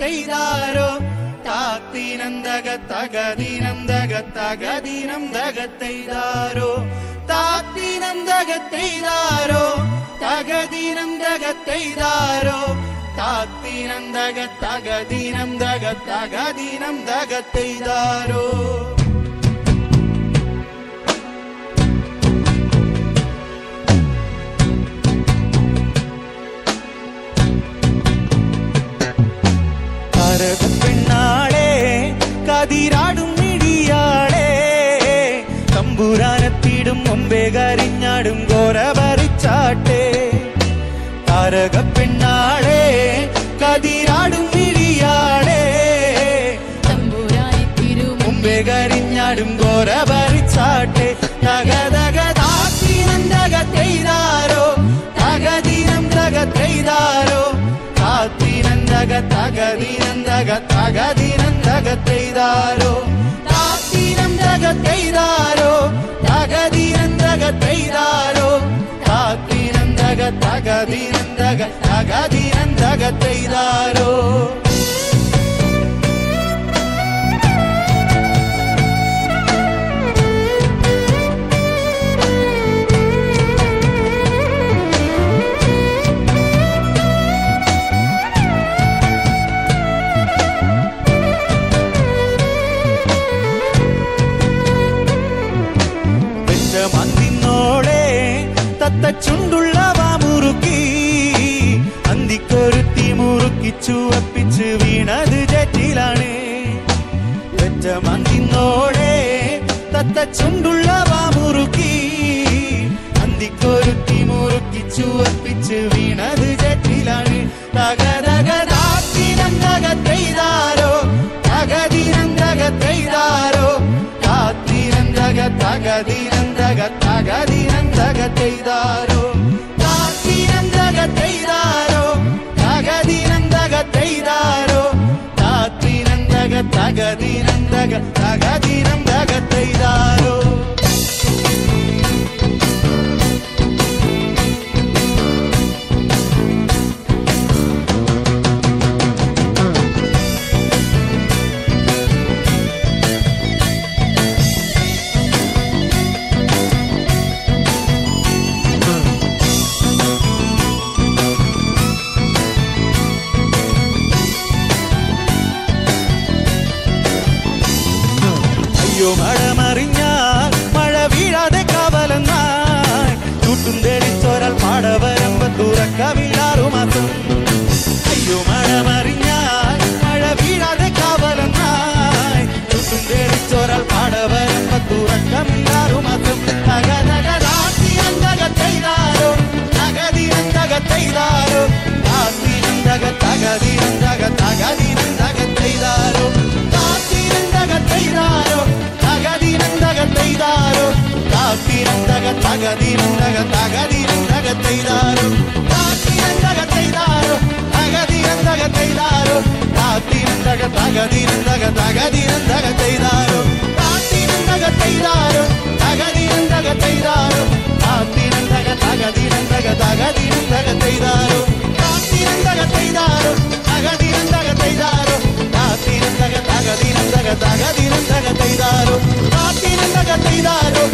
തെയ്താരോ താത്തിനന്തക തകതിനന്തക തകതിനന്തക തെയ്താരോ താത്തിനന്തക തെയ്താരോ തകതിനന്തക തെയ്താരോ കതിരാടും മിഴിയാളെ തമ്പുരാനത്തിടും മുമ്പേ കരിഞ്ഞാടും ഘോര ഭരിച്ചാട്ടെ താരക പെണ്ണാളെ കതിരാടും മിഴിയാളെ തമ്പുരാനത്തിടും മുമ്പേ കരിഞ്ഞാടും ഘോര ഭരിച്ചാട്ടെ തകതക താത്തിനന്തക തെയ്താരോ തകതിനം തക തെയ്താരോ താത്തിനന്തക തകതിനന്തക തകതിനന്തക തെയ്താരോ? താത്തിനന്തക തെയ്താരോ? തകതിനന്തക തെയ്താരോ? താത്തിനന്തക തകതിനന്തക തകതിനന്തക തെയ്താരോ? തത്ത ചുണ്ടുള്ള മുറുക്കി. അന്തിക്കൊരുത്തി മുറുക്കി ചുവപ്പിച്ച് വീണത് ജറ്റിലാണ്. വെച്ച മന്തിന്നോടെ തത്ത ചുണ്ടുള്ള മുറുക്കി. അന്തിക്കൊരുത്തി മുറുക്കി ചുവപ്പിച്ച് വീണത് താത്തിനന്തക തകതിനന്തക തകതിനന്തക തെയ്താരോ? താത്തിനന്തക തെയ്താരോ? തകതിനന്തക തെയ്താരോ? താത്തിനന്തക തകതിനന്തക അയ്യോ മഴ മറിഞ്ഞാൽ മഴ വീഴാതെ കവലന്നാൽ ചൂട്ടും തെളിച്ചൊരാൾ പാടവരമ്പ തുറക്കമില്ലാറു മാത്രം അയ്യോ മഴ മറിഞ്ഞാൽ മഴ വീഴാതെ കവലന്നാൽ ചൂട്ടും തെളിച്ചൊരാൾ പാടവരമ്പ തുറക്കമില്ലാറു താത്തിനന്തക തകതിനന്തക തകതിനന്തക തെയ്താരോ താത്തിനന്തക തെയ്താരോ തകതിനന്തക തെയ്താരോ താത്തിനന്തക തകതിനന്തക തകതിനന്തക തെയ്താരോ താത്തിനന്തക തെയ്താരോ തകതിനന്തക തെയ്താരോ താത്തിനന്തക തകതിനന്തക തകതിനന്തക തെയ്താരോ താത്തിനന്തക തെയ്താരോ തകതിനന്തക തെയ്താരോ താത്തിനന്തക തകതിനന്തക തകതിനന്തക തെയ്താരോ താത്തിനന്തക തെയ്താരോ തകതിനന്തക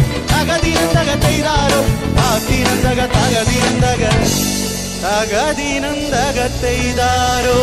തകതിനന്തക തകതിനന്തക തെയ്താരോ